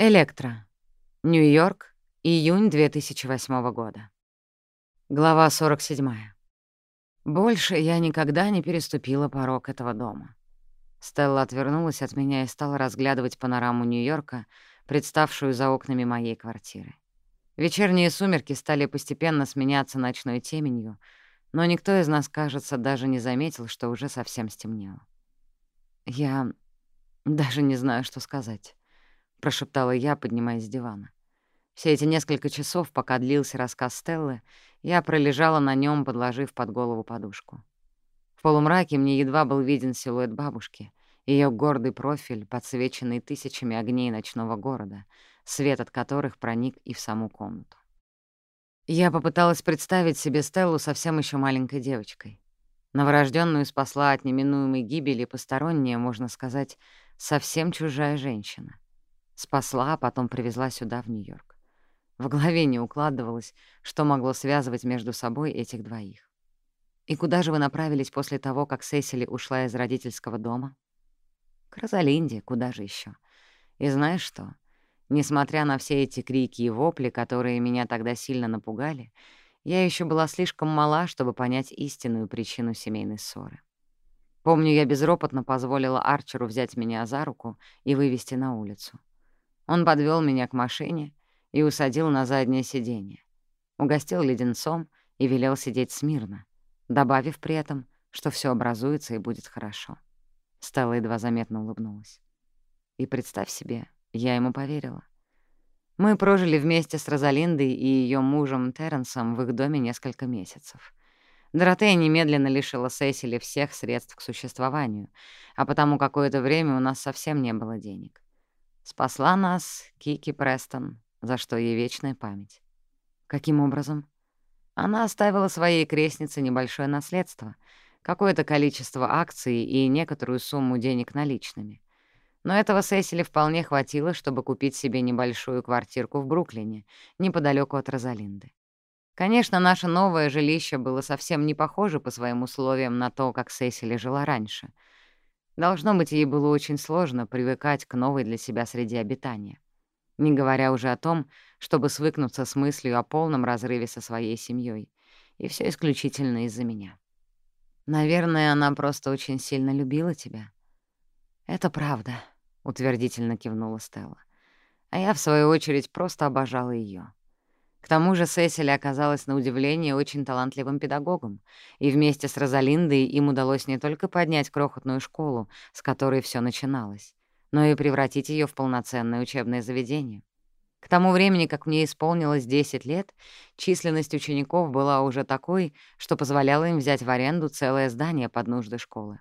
Электро. Нью-Йорк. Июнь 2008 года. Глава 47. Больше я никогда не переступила порог этого дома. Стелла отвернулась от меня и стала разглядывать панораму Нью-Йорка, представшую за окнами моей квартиры. Вечерние сумерки стали постепенно сменяться ночной теменью, но никто из нас, кажется, даже не заметил, что уже совсем стемнело. «Я даже не знаю, что сказать», — прошептала я, поднимаясь с дивана. Все эти несколько часов, пока длился рассказ Стеллы, я пролежала на нем, подложив под голову подушку. В полумраке мне едва был виден силуэт бабушки, ее гордый профиль, подсвеченный тысячами огней ночного города, свет от которых проник и в саму комнату. Я попыталась представить себе Стеллу совсем еще маленькой девочкой. Новорожденную спасла от неминуемой гибели посторонняя, можно сказать, совсем чужая женщина. Спасла, а потом привезла сюда, в Нью-Йорк. В голове не укладывалось, что могло связывать между собой этих двоих. «И куда же вы направились после того, как Сесили ушла из родительского дома?» «К Розалинде, куда же еще? И знаешь что? Несмотря на все эти крики и вопли, которые меня тогда сильно напугали, я еще была слишком мала, чтобы понять истинную причину семейной ссоры. Помню, я безропотно позволила Арчеру взять меня за руку и вывести на улицу. Он подвел меня к машине и усадил на заднее сиденье. Угостил леденцом и велел сидеть смирно, добавив при этом, что все образуется и будет хорошо. Стелла едва заметно улыбнулась. И представь себе, я ему поверила. Мы прожили вместе с Розалиндой и ее мужем Терренсом в их доме несколько месяцев. Доротея немедленно лишила Сесили всех средств к существованию, а потому какое-то время у нас совсем не было денег. Спасла нас Кики Престон, за что ей вечная память. Каким образом? Она оставила своей крестнице небольшое наследство, какое-то количество акций и некоторую сумму денег наличными. Но этого Сесили вполне хватило, чтобы купить себе небольшую квартирку в Бруклине, неподалеку от Розалинды. Конечно, наше новое жилище было совсем не похоже по своим условиям на то, как Сесили жила раньше. Должно быть, ей было очень сложно привыкать к новой для себя среде обитания. Не говоря уже о том, чтобы свыкнуться с мыслью о полном разрыве со своей семьей. И все исключительно из-за меня. Наверное, она просто очень сильно любила тебя. Это правда. — утвердительно кивнула Стелла. А я, в свою очередь, просто обожала ее. К тому же Сесили оказалась на удивление очень талантливым педагогом, и вместе с Розалиндой им удалось не только поднять крохотную школу, с которой все начиналось, но и превратить ее в полноценное учебное заведение. К тому времени, как мне исполнилось 10 лет, численность учеников была уже такой, что позволяла им взять в аренду целое здание под нужды школы.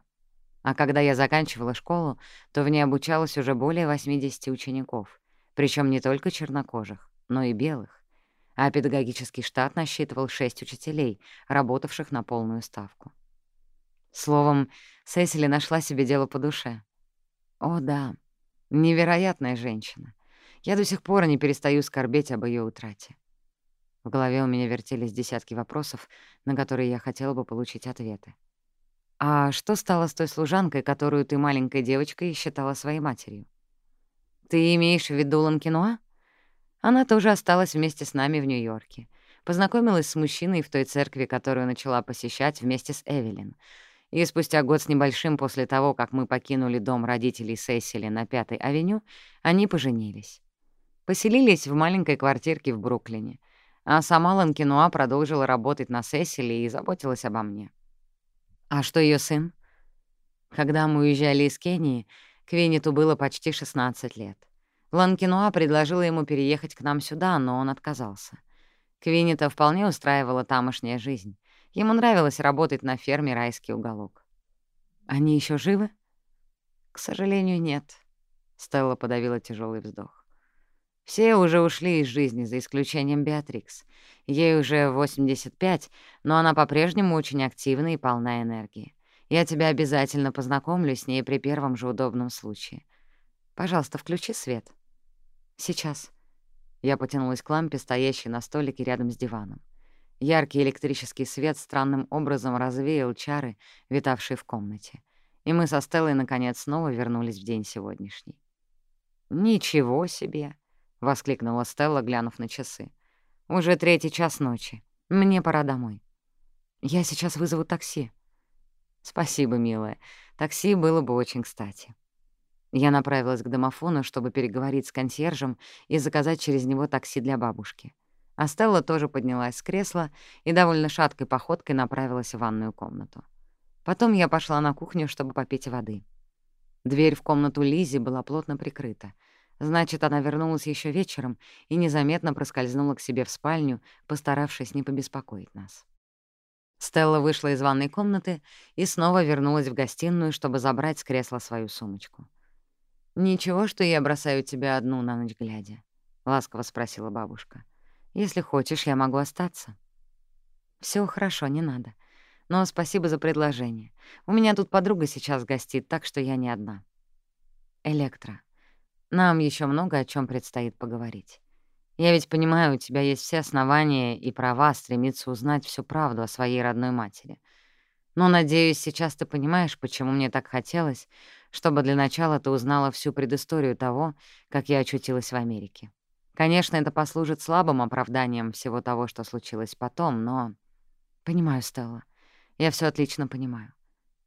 А когда я заканчивала школу, то в ней обучалось уже более 80 учеников, причем не только чернокожих, но и белых. А педагогический штат насчитывал 6 учителей, работавших на полную ставку. Словом, Сесили нашла себе дело по душе. О, да, невероятная женщина. Я до сих пор не перестаю скорбеть об ее утрате. В голове у меня вертелись десятки вопросов, на которые я хотела бы получить ответы. «А что стало с той служанкой, которую ты маленькой девочкой считала своей матерью?» «Ты имеешь в виду Ланкинуа?» Она тоже осталась вместе с нами в Нью-Йорке. Познакомилась с мужчиной в той церкви, которую начала посещать вместе с Эвелин. И спустя год с небольшим после того, как мы покинули дом родителей Сесили на Пятой авеню, они поженились. Поселились в маленькой квартирке в Бруклине, а сама Ланкинуа продолжила работать на Сесили и заботилась обо мне. А что ее сын? Когда мы уезжали из Кении, Квиниту было почти 16 лет. Ланкинуа предложила ему переехать к нам сюда, но он отказался. Квинита вполне устраивала тамошняя жизнь. Ему нравилось работать на ферме «Райский уголок». «Они еще живы?» «К сожалению, нет», — Стелла подавила тяжелый вздох. «Все уже ушли из жизни, за исключением Беатрикс. Ей уже 85, но она по-прежнему очень активна и полна энергии. Я тебя обязательно познакомлю с ней при первом же удобном случае. Пожалуйста, включи свет. Сейчас. Я потянулась к лампе, стоящей на столике рядом с диваном. Яркий электрический свет странным образом развеял чары, витавшие в комнате. И мы со Стеллой, наконец, снова вернулись в день сегодняшний. «Ничего себе!» — воскликнула Стелла, глянув на часы. «Уже третий час ночи. Мне пора домой. Я сейчас вызову такси». «Спасибо, милая. Такси было бы очень кстати». Я направилась к домофону, чтобы переговорить с консьержем и заказать через него такси для бабушки. А Стелла тоже поднялась с кресла и довольно шаткой походкой направилась в ванную комнату. Потом я пошла на кухню, чтобы попить воды. Дверь в комнату Лизи была плотно прикрыта. Значит, она вернулась еще вечером и незаметно проскользнула к себе в спальню, постаравшись не побеспокоить нас. Стелла вышла из ванной комнаты и снова вернулась в гостиную, чтобы забрать с кресла свою сумочку. «Ничего, что я бросаю тебя одну на ночь глядя?» — ласково спросила бабушка. «Если хочешь, я могу остаться». Все хорошо, не надо. Но спасибо за предложение. У меня тут подруга сейчас гостит, так что я не одна. Электро, нам еще много о чем предстоит поговорить. Я ведь понимаю, у тебя есть все основания и права стремиться узнать всю правду о своей родной матери. Но, надеюсь, сейчас ты понимаешь, почему мне так хотелось, чтобы для начала ты узнала всю предысторию того, как я очутилась в Америке. Конечно, это послужит слабым оправданием всего того, что случилось потом, но... Понимаю, Стелла. Я все отлично понимаю.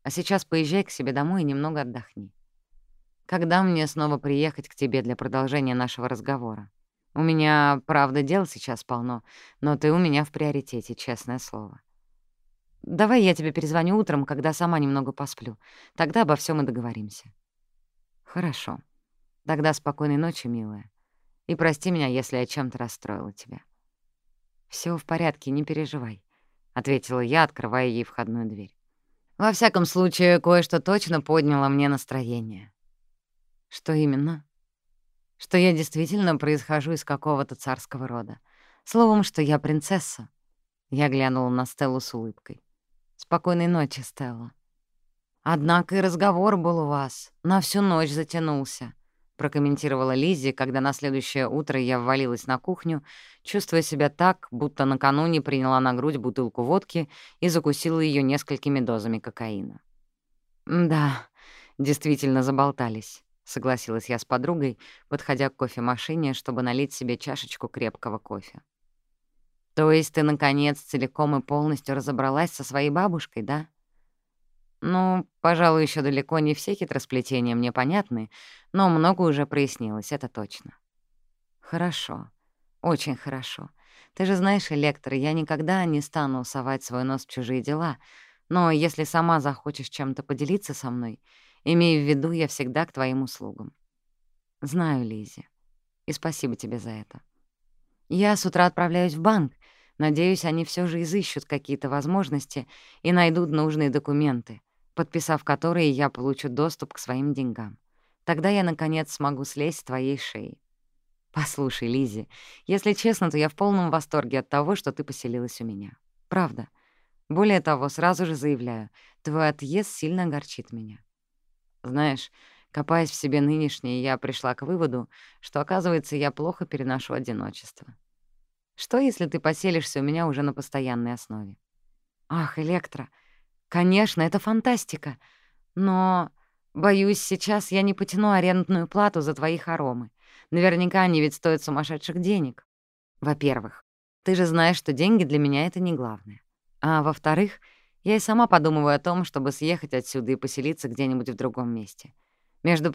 А сейчас поезжай к себе домой и немного отдохни. Когда мне снова приехать к тебе для продолжения нашего разговора? У меня, правда, дел сейчас полно, но ты у меня в приоритете, честное слово. Давай я тебе перезвоню утром, когда сама немного посплю. Тогда обо всем и договоримся. Хорошо. Тогда спокойной ночи, милая. И прости меня, если я чем-то расстроила тебя. Все в порядке, не переживай», — ответила я, открывая ей входную дверь. «Во всяком случае, кое-что точно подняло мне настроение». «Что именно?» «Что я действительно происхожу из какого-то царского рода. Словом, что я принцесса». Я глянула на Стеллу с улыбкой. Спокойной ночи, Стелла. Однако и разговор был у вас. На всю ночь затянулся, прокомментировала Лиззи, когда на следующее утро я ввалилась на кухню, чувствуя себя так, будто накануне приняла на грудь бутылку водки и закусила ее несколькими дозами кокаина. «Да, действительно заболтались», — согласилась я с подругой, подходя к кофемашине, чтобы налить себе чашечку крепкого кофе. То есть ты, наконец, целиком и полностью разобралась со своей бабушкой, да? Ну, пожалуй, еще далеко не все хитросплетения мне понятны, но много уже прояснилось, это точно. Хорошо, очень хорошо. Ты же знаешь, Электро, я никогда не стану совать свой нос в чужие дела, но если сама захочешь чем-то поделиться со мной, имей в виду, я всегда к твоим услугам. Знаю, Лизи, и спасибо тебе за это. Я с утра отправляюсь в банк, Надеюсь, они все же изыщут какие-то возможности и найдут нужные документы, подписав которые я получу доступ к своим деньгам. Тогда я, наконец, смогу слезть с твоей шеи. Послушай, Лизи, если честно, то я в полном восторге от того, что ты поселилась у меня. Правда. Более того, сразу же заявляю, твой отъезд сильно огорчит меня. Знаешь, копаясь в себе нынешнее, я пришла к выводу, что, оказывается, я плохо переношу одиночество. Что, если ты поселишься у меня уже на постоянной основе? Ах, Электро, конечно, это фантастика. Но, боюсь, сейчас я не потяну арендную плату за твои хоромы. Наверняка они ведь стоят сумасшедших денег. Во-первых, ты же знаешь, что деньги для меня — это не главное. А во-вторых, я и сама подумываю о том, чтобы съехать отсюда и поселиться где-нибудь в другом месте. Между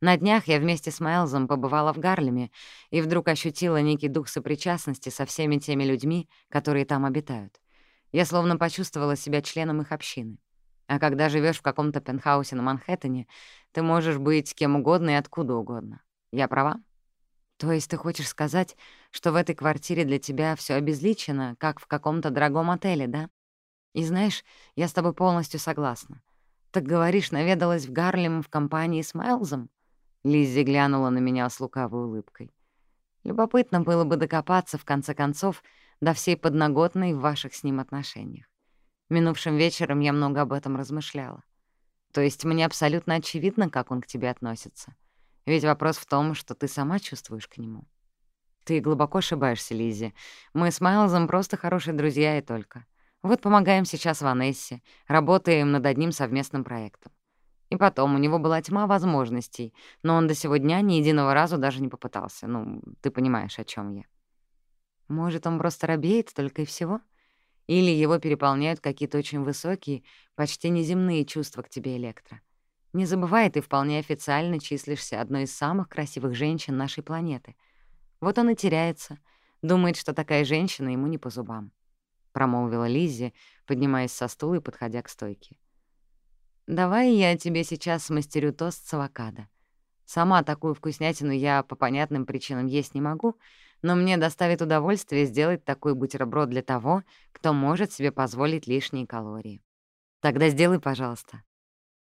прочим, через несколько месяцев истекает срок моей аренды этой квартиры. На днях я вместе с Майлзом побывала в Гарлеме и вдруг ощутила некий дух сопричастности со всеми теми людьми, которые там обитают. Я словно почувствовала себя членом их общины. А когда живешь в каком-то пентхаусе на Манхэттене, ты можешь быть кем угодно и откуда угодно. Я права? То есть ты хочешь сказать, что в этой квартире для тебя все обезличено, как в каком-то дорогом отеле, да? И знаешь, я с тобой полностью согласна. Так говоришь, наведалась в Гарлем в компании с Майлзом? Лиззи глянула на меня с лукавой улыбкой. Любопытно было бы докопаться, в конце концов, до всей подноготной в ваших с ним отношениях. Минувшим вечером я много об этом размышляла. То есть мне абсолютно очевидно, как он к тебе относится. Ведь вопрос в том, что ты сама чувствуешь к нему. Ты глубоко ошибаешься, Лиззи. Мы с Майлзом просто хорошие друзья и только. Вот помогаем сейчас Ванессе, работаем над одним совместным проектом. И потом, у него была тьма возможностей, но он до сего дня ни единого разу даже не попытался. Ну, ты понимаешь, о чем я. Может, он просто робеет только и всего? Или его переполняют какие-то очень высокие, почти неземные чувства к тебе, Электро? Не забывай, ты вполне официально числишься одной из самых красивых женщин нашей планеты. Вот он и теряется, думает, что такая женщина ему не по зубам. Промолвила Лиззи, поднимаясь со стула и подходя к стойке. «Давай я тебе сейчас смастерю тост с авокадо. Сама такую вкуснятину я по понятным причинам есть не могу, но мне доставит удовольствие сделать такой бутерброд для того, кто может себе позволить лишние калории. Тогда сделай, пожалуйста.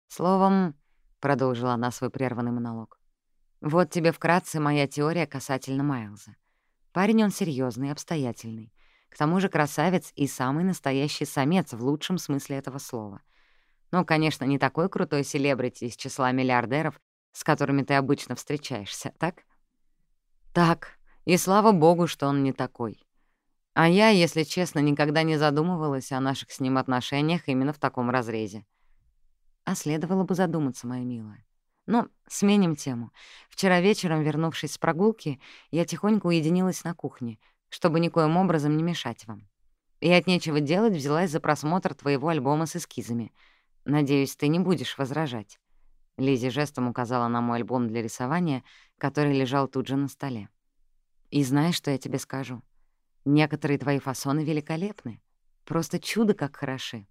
Словом, — продолжила она свой прерванный монолог, — вот тебе вкратце моя теория касательно Майлза. Парень Ну, конечно, не такой крутой селебрити из числа миллиардеров, с которыми ты обычно встречаешься, так? Так, и слава богу, что он не такой. А я, если честно, никогда не задумывалась о наших с ним отношениях именно в таком разрезе. А следовало бы задуматься, моя милая. Но сменим тему. Вчера вечером, вернувшись с прогулки, я тихонько уединилась на кухне, чтобы никоим образом не мешать вам. И от нечего делать взялась за просмотр твоего альбома с эскизами — Надеюсь, ты не будешь возражать». Лизи жестом указала на мой альбом для рисования, который лежал тут же на столе. «И знаешь, что я тебе скажу? Некоторые твои фасоны великолепны. Просто чудо как хороши».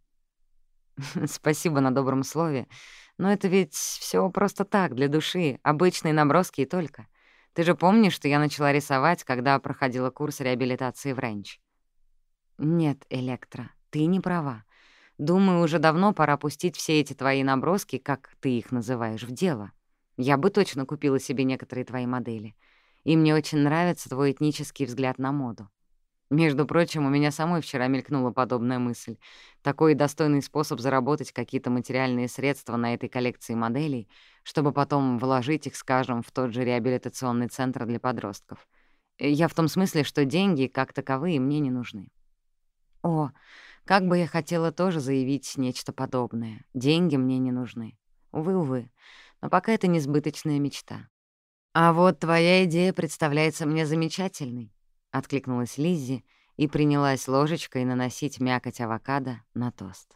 «Спасибо на добром слове, но это ведь все просто так, для души, обычные наброски и только. Ты же помнишь, что я начала рисовать, когда проходила курс реабилитации в Ренч?» «Нет, Электра, ты не права. Думаю, уже давно пора пустить все эти твои наброски, как ты их называешь, в дело. Я бы точно купила себе некоторые твои модели. И мне очень нравится твой этнический взгляд на моду. Между прочим, у меня самой вчера мелькнула подобная мысль. Такой достойный способ заработать какие-то материальные средства на этой коллекции моделей, чтобы потом вложить их, скажем, в тот же реабилитационный центр для подростков. Э, я в том смысле, что деньги, как таковые, мне не нужны. О, как бы я хотела тоже заявить нечто подобное. Деньги мне не нужны. Увы, увы. Но пока это несбыточная мечта. «А вот твоя идея представляется мне замечательной», — откликнулась Лиззи и принялась ложечкой наносить мякоть авокадо на тост.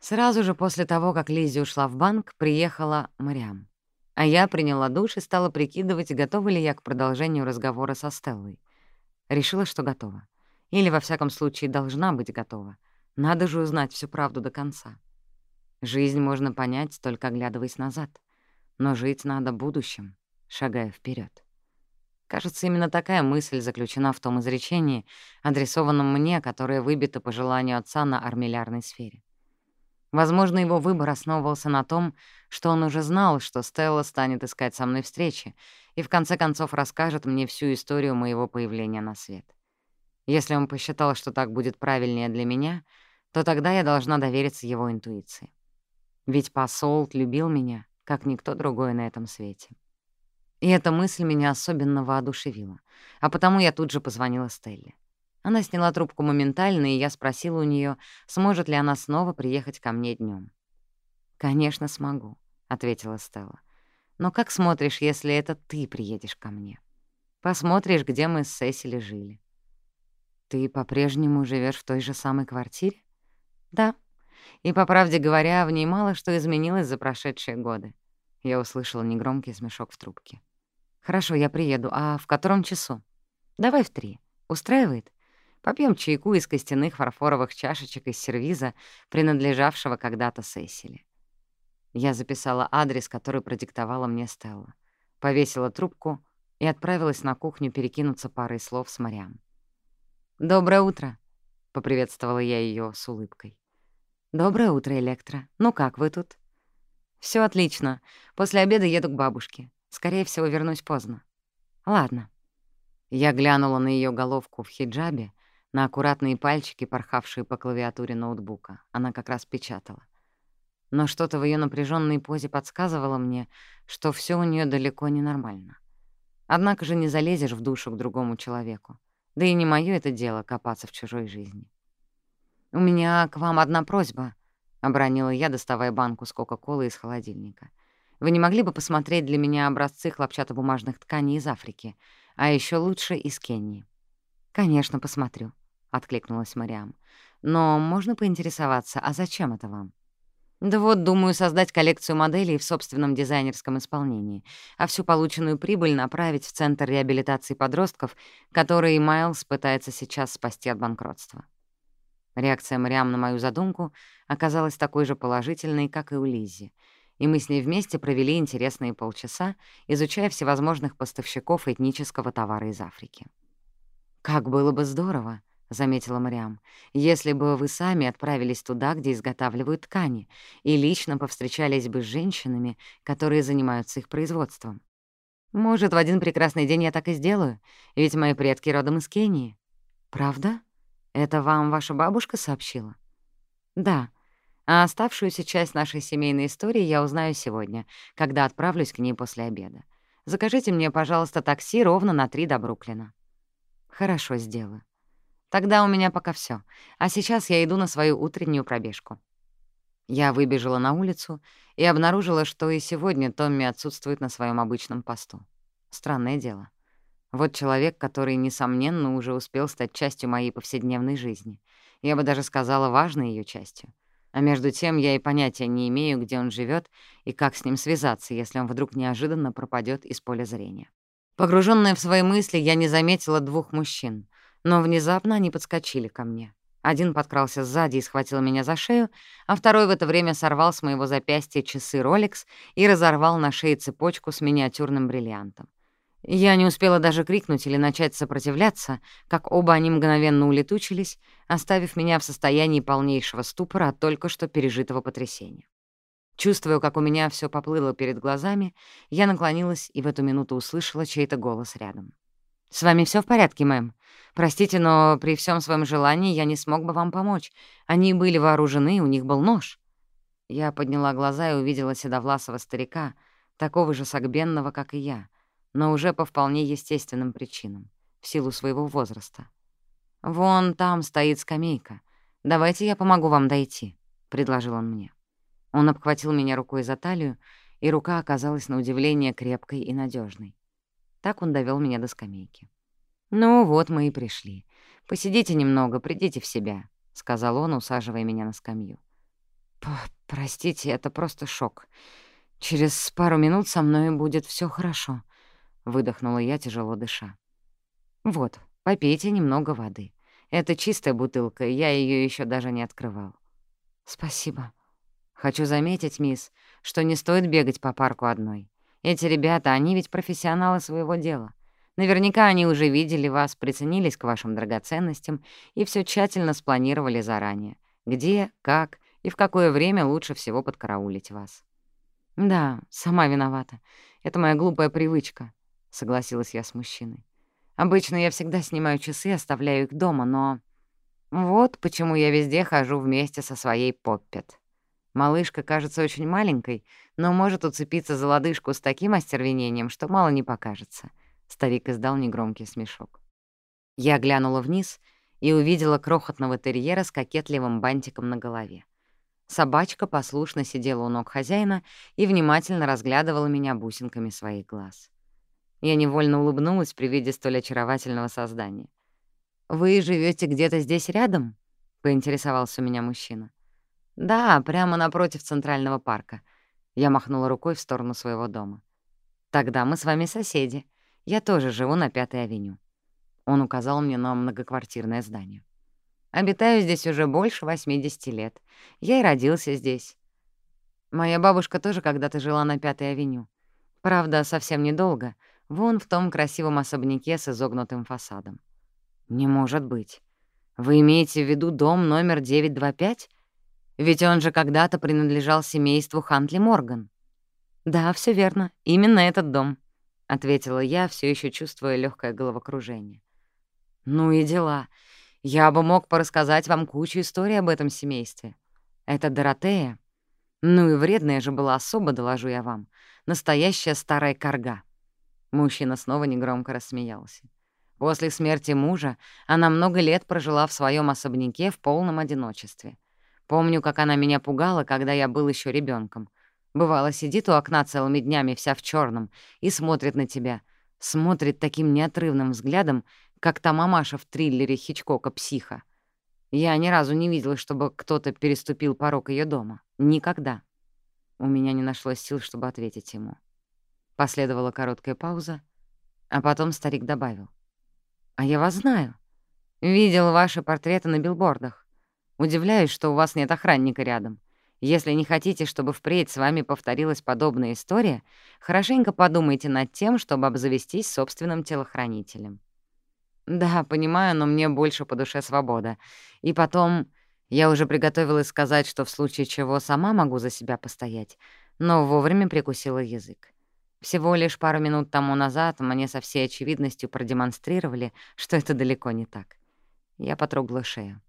Сразу же после того, как Лиззи ушла в банк, приехала Мариам. А я приняла душ и стала прикидывать, готова ли я к продолжению разговора со Стеллой. Решила, что готова. Или, во всяком случае, должна быть готова. Надо же узнать всю правду до конца. Жизнь можно понять, только оглядываясь назад. Но жить надо будущим, шагая вперед. Кажется, именно такая мысль заключена в том изречении, адресованном мне, которое выбито по желанию отца на армиллярной сфере. Возможно, его выбор основывался на том, что он уже знал, что Стелла станет искать со мной встречи и в конце концов расскажет мне всю историю моего появления на свет. Если он посчитал, что так будет правильнее для меня, то тогда я должна довериться его интуиции. Ведь Посол любил меня, как никто другой на этом свете. И эта мысль меня особенно воодушевила, а потому я тут же позвонила Стелле. Она сняла трубку моментально, и я спросила у нее, сможет ли она снова приехать ко мне днем. «Конечно, смогу», — ответила Стелла. «Но как смотришь, если это ты приедешь ко мне? Посмотришь, где мы с Сесили жили. Ты по-прежнему живешь в той же самой квартире? Да. И, по правде говоря, в ней мало что изменилось за прошедшие годы. Я услышала негромкий смешок в трубке. Хорошо, я приеду. А в котором часу? Давай в три. Устраивает? Попьем чайку из костяных фарфоровых чашечек из сервиза, принадлежавшего когда-то Сесили. Я записала адрес, который продиктовала мне Стелла. Повесила трубку и отправилась на кухню перекинуться парой слов с морям. «Доброе утро», — поприветствовала я ее с улыбкой. «Доброе утро, Электро. Ну как вы тут?» Все отлично. После обеда еду к бабушке. Скорее всего, вернусь поздно». «Ладно». Я глянула на ее головку в хиджабе, на аккуратные пальчики, порхавшие по клавиатуре ноутбука. Она как раз печатала. Но что-то в ее напряженной позе подсказывало мне, что все у нее далеко не нормально. Однако же не залезешь в душу к другому человеку. Да и не моё это дело копаться в чужой жизни. «У меня к вам одна просьба», — обронила я, доставая банку с Кока-Колой из холодильника. «Вы не могли бы посмотреть для меня образцы хлопчатобумажных тканей из Африки, а еще лучше из Кении?» «Конечно, посмотрю», — откликнулась Мариам. «Но можно поинтересоваться, а зачем это вам?» «Да вот, думаю, создать коллекцию моделей в собственном дизайнерском исполнении, а всю полученную прибыль направить в Центр реабилитации подростков, который Майлз пытается сейчас спасти от банкротства». Реакция Мариам на мою задумку оказалась такой же положительной, как и у Лиззи, и мы с ней вместе провели интересные полчаса, изучая всевозможных поставщиков этнического товара из Африки. «Как было бы здорово», — заметила Мариам, «если бы вы сами отправились туда, где изготавливают ткани, и лично повстречались бы с женщинами, которые занимаются их производством. Может, в один прекрасный день я так и сделаю, ведь мои предки родом из Кении». «Правда?» «Это вам ваша бабушка сообщила?» «Да. А оставшуюся часть нашей семейной истории я узнаю сегодня, когда отправлюсь к ней после обеда. Закажите мне, пожалуйста, такси ровно на три до Бруклина». «Хорошо, сделаю. Тогда у меня пока все. А сейчас я иду на свою утреннюю пробежку». Я выбежала на улицу и обнаружила, что и сегодня Томми отсутствует на своем обычном посту. Странное дело. Вот человек, который, несомненно, уже успел стать частью моей повседневной жизни. Я бы даже сказала, важной ее частью. А между тем я и понятия не имею, где он живет и как с ним связаться, если он вдруг неожиданно пропадет из поля зрения. Погруженная в свои мысли, я не заметила двух мужчин, но внезапно они подскочили ко мне. Один подкрался сзади и схватил меня за шею, а второй в это время сорвал с моего запястья часы Rolex и разорвал на шее цепочку с миниатюрным бриллиантом. Я не успела даже крикнуть или начать сопротивляться, как оба они мгновенно улетучились, оставив меня в состоянии полнейшего ступора от только что пережитого потрясения. Чувствуя, как у меня все поплыло перед глазами, я наклонилась и в эту минуту услышала чей-то голос рядом. «С вами все в порядке, мэм? Простите, но при всем своем желании я не смог бы вам помочь. Они были вооружены, у них был нож». Я подняла глаза и увидела седовласого старика, такого же согбенного, как и я, но уже по вполне естественным причинам, в силу своего возраста. «Вон там стоит скамейка. Давайте я помогу вам дойти», — предложил он мне. Он обхватил меня рукой за талию, и рука оказалась на удивление крепкой и надежной. Так он довел меня до скамейки. «Ну вот мы и пришли. Посидите немного, придите в себя», — сказал он, усаживая меня на скамью. «Простите, это просто шок. Через пару минут со мной будет все хорошо», — выдохнула я, тяжело дыша. «Вот, попейте немного воды. Это чистая бутылка, я ее еще даже не открывал». «Спасибо». «Хочу заметить, мисс, что не стоит бегать по парку одной. Эти ребята, они ведь профессионалы своего дела. Наверняка они уже видели вас, приценились к вашим драгоценностям и все тщательно спланировали заранее. Где, как и в какое время лучше всего подкараулить вас. «Да, сама виновата. Это моя глупая привычка», — согласилась я с мужчиной. «Обычно я всегда снимаю часы и оставляю их дома, но...» «Вот почему я везде хожу вместе со своей Поппет», Малышка кажется очень маленькой, но может уцепиться за лодыжку с таким остервенением, что мало не покажется». Старик издал негромкий смешок. Я глянула вниз и увидела крохотного терьера с кокетливым бантиком на голове. Собачка послушно сидела у ног хозяина и внимательно разглядывала меня бусинками своих глаз. Я невольно улыбнулась при виде столь очаровательного создания. «Вы живете где-то здесь рядом?» — поинтересовался у меня мужчина. «Да, прямо напротив Центрального парка». Я махнула рукой в сторону своего дома. «Тогда мы с вами соседи. Я тоже живу на Пятой авеню». Он указал мне на многоквартирное здание. «Обитаю здесь уже больше 80 лет. Я и родился здесь. Моя бабушка тоже когда-то жила на Пятой авеню. Правда, совсем недолго — Вон в том красивом особняке с изогнутым фасадом. Не может быть. Вы имеете в виду дом номер 925? Ведь он же когда-то принадлежал семейству Хантли Морган. Да, все верно. Именно этот дом, — ответила я, все еще чувствуя легкое головокружение. Ну и дела. Я бы мог порассказать вам кучу историй об этом семействе. Это Доротея. Ну и вредная же была особо, доложу я вам. Настоящая старая корга. Мужчина снова негромко рассмеялся. После смерти мужа она много лет прожила в своем особняке в полном одиночестве. Помню, как она меня пугала, когда я был еще ребенком. Бывало, сидит у окна целыми днями вся в черном и смотрит на тебя. Смотрит таким неотрывным взглядом, как та мамаша в триллере Хичкока «Психа». Я ни разу не видела, чтобы кто-то переступил порог ее дома. Никогда. У меня не нашлось сил, чтобы ответить ему. Последовала короткая пауза, а потом старик добавил. «А я вас знаю. Видел ваши портреты на билбордах. Удивляюсь, что у вас нет охранника рядом. Если не хотите, чтобы впредь с вами повторилась подобная история, хорошенько подумайте над тем, чтобы обзавестись собственным телохранителем». «Да, понимаю, но мне больше по душе свобода. И потом, я уже приготовилась сказать,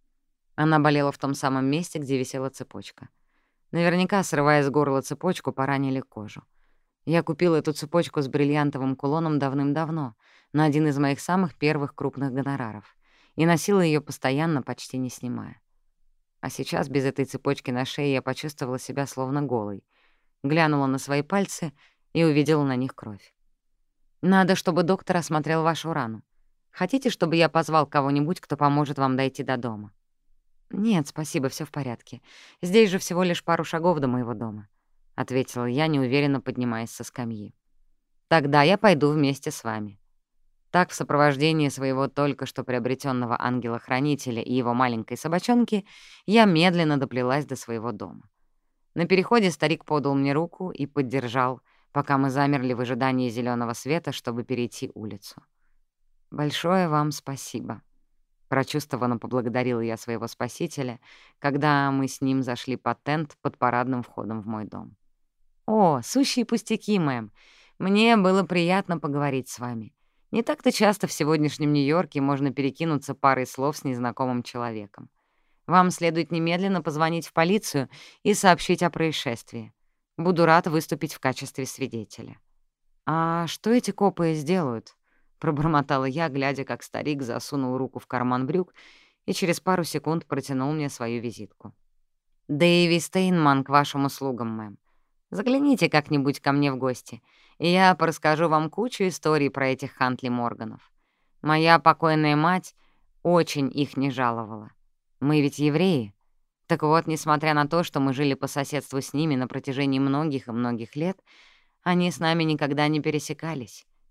что в случае чего сама могу за себя постоять, но вовремя прикусила язык. Всего лишь пару минут тому назад мне со всей очевидностью продемонстрировали, что это далеко не так. Я потрогала шею. Она болела в том самом месте, где висела цепочка. Наверняка, срывая с горла цепочку, поранили кожу. Я купила эту цепочку с бриллиантовым кулоном давным-давно, на один из моих самых первых крупных гонораров, и носила ее постоянно, почти не снимая. А сейчас без этой цепочки на шее я почувствовала себя словно голой. Глянула на свои пальцы — и увидела на них кровь. «Надо, чтобы доктор осмотрел вашу рану. Хотите, чтобы я позвал кого-нибудь, кто поможет вам дойти до дома?» «Нет, спасибо, все в порядке. Здесь же всего лишь пару шагов до моего дома», — ответила я, неуверенно поднимаясь со скамьи. «Тогда я пойду вместе с вами». Так, в сопровождении своего только что приобретенного ангела-хранителя и его маленькой собачонки, я медленно доплелась до своего дома. На переходе старик подал мне руку и поддержал — пока мы замерли в ожидании зеленого света, чтобы перейти улицу. «Большое вам спасибо», — прочувствованно поблагодарила я своего спасителя, когда мы с ним зашли под тент под парадным входом в мой дом. «О, сущие пустяки, мэм! Мне было приятно поговорить с вами. Не так-то часто в сегодняшнем Нью-Йорке можно перекинуться парой слов с незнакомым человеком. Вам следует немедленно позвонить в полицию и сообщить о происшествии. Буду рад выступить в качестве свидетеля». «А что эти копы сделают?» — пробормотала я, глядя, как старик засунул руку в карман брюк и через пару секунд протянул мне свою визитку. «Дэйви Стейнман к вашим услугам, мэм. Загляните как-нибудь ко мне в гости, и я порасскажу вам кучу историй про этих Хантли Морганов. Моя покойная мать очень их не жаловала. Мы ведь евреи, так вот, несмотря на то, что мы жили по соседству с ними на протяжении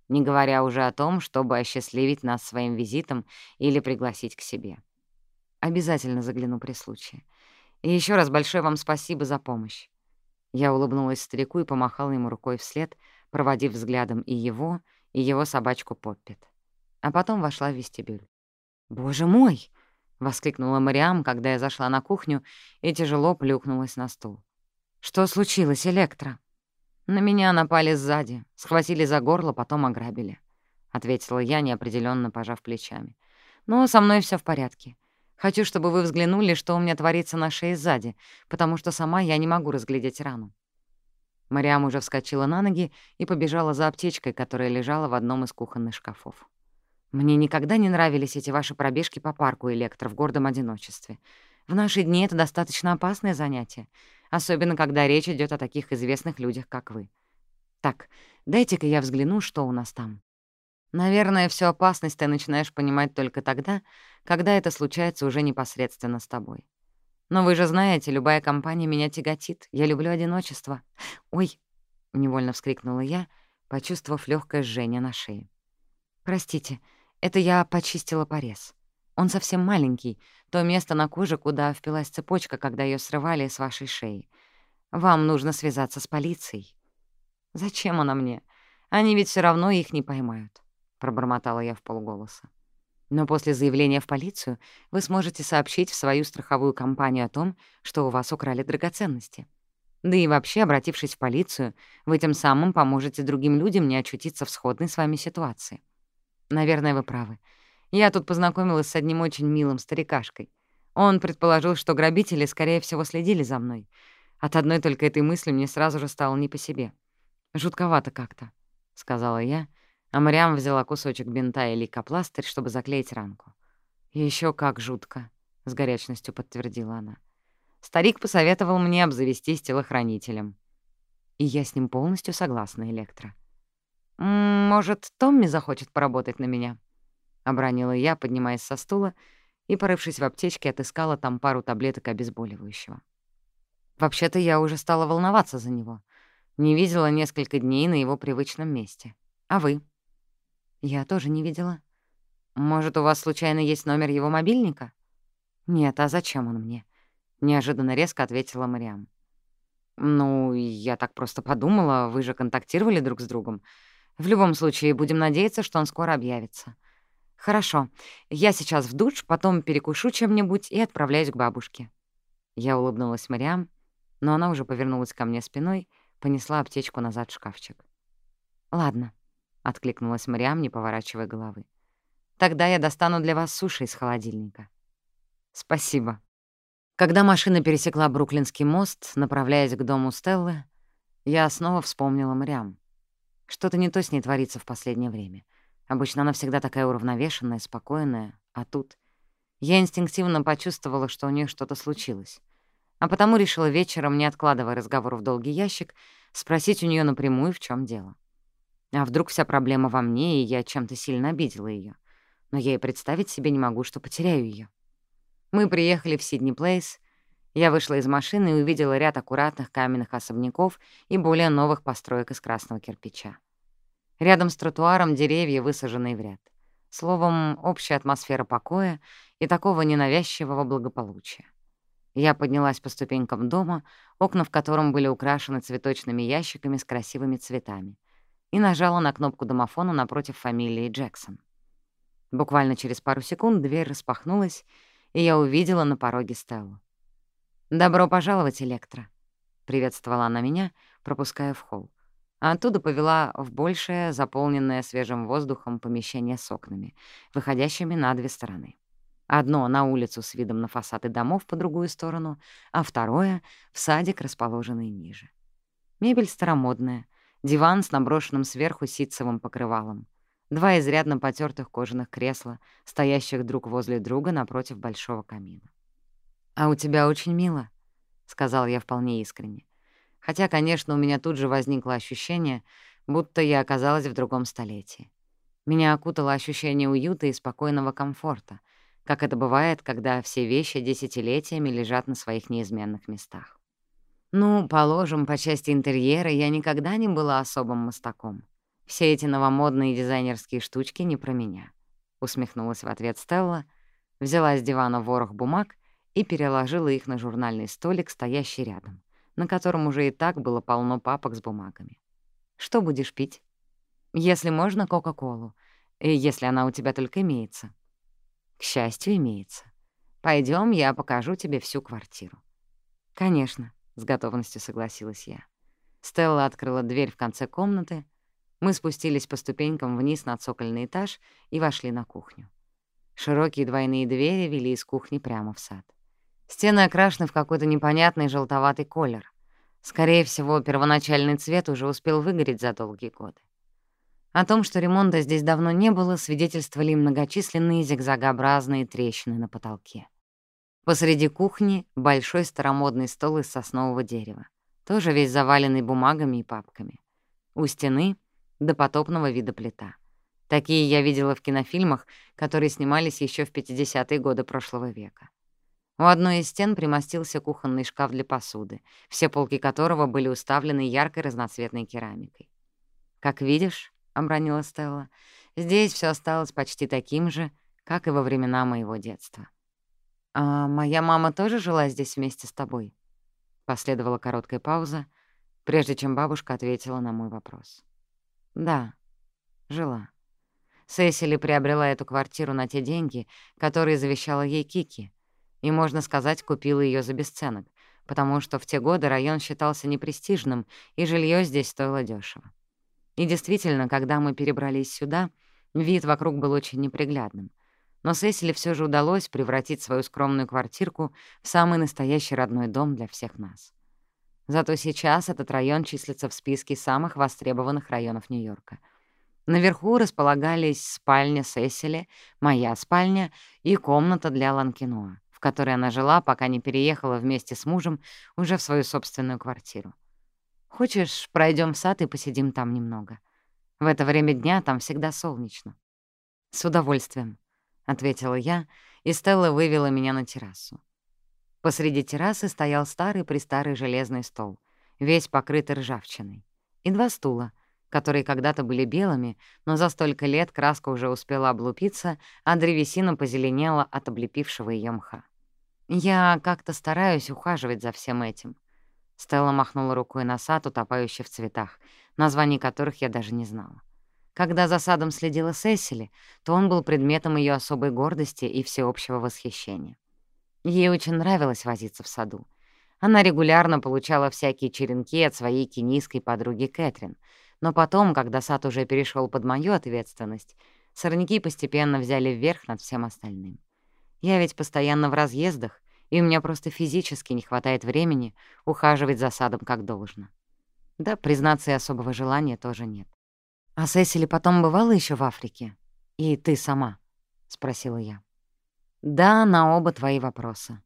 многих и многих лет, они с нами никогда не пересекались, не говоря уже о том, чтобы осчастливить нас своим визитом или пригласить к себе. Обязательно загляну при случае. И еще раз большое вам спасибо за помощь. Я улыбнулась старику и помахала ему рукой вслед, проводив взглядом и его, и его собачку Поппет. А потом вошла в вестибюль. «Боже мой!» — воскликнула Мариам, когда я зашла на кухню и тяжело плюхнулась на стул. «Что случилось, Электро?» «На меня напали сзади, схватили за горло, потом ограбили», — ответила я, неопределенно пожав плечами. «Но со мной все в порядке. Хочу, чтобы вы взглянули, что у меня творится на шее сзади, потому что сама я не могу разглядеть рану». Мариам уже вскочила на ноги и побежала за аптечкой, которая лежала в одном из кухонных шкафов. Мне никогда не нравились эти ваши пробежки по парку Электро в гордом одиночестве. В наши дни это достаточно опасное занятие, особенно когда речь идет о таких известных людях, как вы. Так, дайте-ка я взгляну, что у нас там. Наверное, всю опасность ты начинаешь понимать только тогда, когда это случается уже непосредственно с тобой. Но вы же знаете, любая компания меня тяготит. Я люблю одиночество. Ой, невольно вскрикнула я, почувствовав легкое жжение на шее. Простите, это я почистила порез. Он совсем маленький, то место на коже, куда впилась цепочка, когда ее срывали с вашей шеи. Вам нужно связаться с полицией. Зачем она мне? Они ведь все равно их не поймают, пробормотала я в полголоса. Но после заявления в полицию вы сможете сообщить в свою страховую компанию о том, что у вас украли драгоценности. Да и вообще, обратившись в полицию, вы тем самым поможете другим людям не очутиться в сходной с вами ситуации. Наверное, вы правы. Я тут познакомилась с одним очень милым старикашкой. Он предположил, что грабители, скорее всего, следили за мной. От одной только этой мысли мне сразу же стало не по себе. «Жутковато как-то», — сказала я, а Мариам взяла кусочек бинта и лейкопластырь, чтобы заклеить ранку. И еще как жутко», — с горячностью подтвердила она. Старик посоветовал мне обзавестись телохранителем. И я с ним полностью согласна, Электро. «Может, Томми захочет поработать на меня?» — обронила я, поднимаясь со стула, и, порывшись в аптечке, отыскала там пару таблеток обезболивающего. Вообще-то я уже стала волноваться за него. Не видела несколько дней на его привычном месте. А вы? Я тоже не видела. Может, у вас случайно есть номер его мобильника? Нет, а зачем он мне? Неожиданно резко ответила Мариам. Ну, я так просто подумала, вы же контактировали друг с другом. В любом случае, будем надеяться, что он скоро объявится. Хорошо, я сейчас в душ, потом перекушу чем-нибудь и отправляюсь к бабушке. Я улыбнулась Мариам, но она уже повернулась ко мне спиной, понесла аптечку назад в шкафчик. «Ладно», — откликнулась Мариам, не поворачивая головы. «Тогда я достану для вас суши из холодильника». «Спасибо». Когда машина пересекла Бруклинский мост, направляясь к дому Стеллы, я снова вспомнила Мариам. Что-то не то с ней творится в последнее время. Обычно она всегда такая уравновешенная, спокойная, а тут... Я инстинктивно почувствовала, что у нее что-то случилось а потому решила вечером, не откладывая разговор в долгий ящик, спросить у нее напрямую, в чем дело. А вдруг вся проблема во мне, и я чем-то сильно обидела ее. Но я и представить себе не могу, что потеряю ее. Мы приехали в Сидни Плейс. Я вышла из машины и увидела ряд аккуратных каменных особняков и более новых построек из красного кирпича. Рядом с тротуаром деревья, высаженные в ряд. Словом, общая атмосфера покоя и такого ненавязчивого благополучия. Я поднялась по ступенькам дома, окна в котором были украшены цветочными ящиками с красивыми цветами, и нажала на кнопку домофона напротив фамилии Джексон. Буквально через пару секунд дверь распахнулась, и я увидела на пороге Стеллу. «Добро пожаловать, Электро», — приветствовала она меня, пропуская в холл, а оттуда повела в большее, заполненное свежим воздухом помещение с окнами, выходящими на две стороны. Одно — на улицу с видом на фасады домов по другую сторону, а второе — в садик, расположенный ниже. Мебель старомодная, диван с наброшенным сверху ситцевым покрывалом, два изрядно потертых кожаных кресла, стоящих друг возле друга напротив большого камина. «А у тебя очень мило», — сказал я вполне искренне. хотя, конечно, у меня тут же возникло ощущение, будто я оказалась в другом столетии. Меня окутало ощущение уюта и спокойного комфорта, как это бывает, когда все вещи десятилетиями лежат на своих неизменных местах. Ну, положим, по части интерьера я никогда не была особым мастаком. Все эти новомодные дизайнерские штучки не про меня. Усмехнулась в ответ Стелла, взяла с дивана ворох бумаг и переложила их на журнальный столик, стоящий рядом. на котором уже и так было полно папок с бумагами. «Что будешь пить?» «Если можно, Кока-Колу, и если она у тебя только имеется», к счастью, имеется. Пойдем, я покажу тебе всю квартиру. Конечно, с готовностью согласилась я. Стелла открыла дверь в конце комнаты. Мы спустились по ступенькам вниз на цокольный этаж и вошли на кухню. Широкие двойные двери вели из кухни Стены окрашены в какой-то непонятный желтоватый колер. Скорее всего, первоначальный цвет уже успел выгореть за долгие годы. О том, что ремонта здесь давно не было, свидетельствовали многочисленные зигзагообразные трещины на потолке. Посреди кухни — большой старомодный стол из соснового дерева, тоже весь заваленный бумагами и папками. У стены — допотопного вида плита. Такие я видела в кинофильмах, которые снимались еще в 50-е годы прошлого века. У одной из стен примостился кухонный шкаф для посуды, все полки которого были уставлены яркой разноцветной керамикой. Как видишь, — обронила Стелла. «Здесь все осталось почти таким же, как и во времена моего детства». «А моя мама тоже жила здесь вместе с тобой?» Последовала короткая пауза, прежде чем бабушка ответила на мой вопрос. «Да, жила». Сесили приобрела эту квартиру на те деньги, которые завещала ей Кики, и, можно сказать, купила ее за бесценок, потому что в те годы район считался непрестижным, и жилье здесь стоило дешево. И действительно, когда мы перебрались сюда, вид вокруг был очень неприглядным. Но Сесили все же удалось превратить свою скромную квартирку в самый настоящий родной дом для всех нас. Зато сейчас этот район числится в списке самых востребованных районов Нью-Йорка. Наверху располагались спальня Сесили, моя спальня и комната для Ланкинуа, в который она жила, пока не переехала вместе с мужем уже в свою собственную квартиру. Хочешь, пройдем в сад и посидим там немного. В это время дня там всегда солнечно. С удовольствием, — ответила я, и Стелла вывела меня на террасу. Посреди террасы стоял старый пристарый железный стол, весь покрытый ржавчиной, и два стула, которые когда-то были белыми, но за столько лет краска уже успела облупиться, а древесина позеленела от облепившего ее мха. «Я как-то стараюсь ухаживать за всем этим». Стелла махнула рукой на сад, утопающий в цветах, названий которых я даже не знала. Когда за садом следила Сесили, то он был предметом ее особой гордости и всеобщего восхищения. Ей очень нравилось возиться в саду. Она регулярно получала всякие черенки от своей кенийской подруги Кэтрин — но потом, когда сад уже перешел под мою ответственность, сорняки постепенно взяли вверх над всем остальным. Я ведь постоянно в разъездах, и у меня просто физически не хватает времени ухаживать за садом как должно. Да, признаться, и особого желания тоже нет. «А Сесили потом бывала еще в Африке? И ты сама?» — спросила я. «Да, на оба твои вопроса.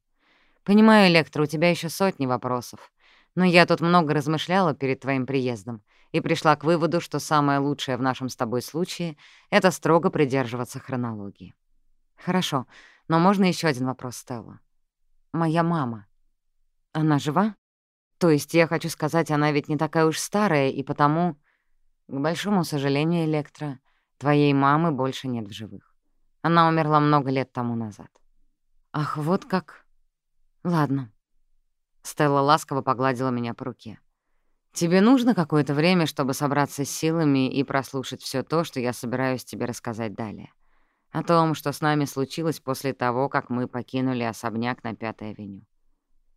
Понимаю, Электра, у тебя еще сотни вопросов. Но я тут много размышляла перед твоим приездом и пришла к выводу, что самое лучшее в нашем с тобой случае — это строго придерживаться хронологии. Хорошо, но можно еще один вопрос, Стелла. Моя мама. Она жива? То есть, я хочу сказать, она ведь не такая уж старая, и потому... К большому сожалению, Электро, твоей мамы больше нет в живых. Она умерла много лет тому назад. Ах, вот как... Ладно. Стелла ласково погладила меня по руке. «Тебе нужно какое-то время, чтобы собраться с силами и прослушать все то, что я собираюсь тебе рассказать далее. О том, что с нами случилось после того, как мы покинули особняк на Пятой авеню.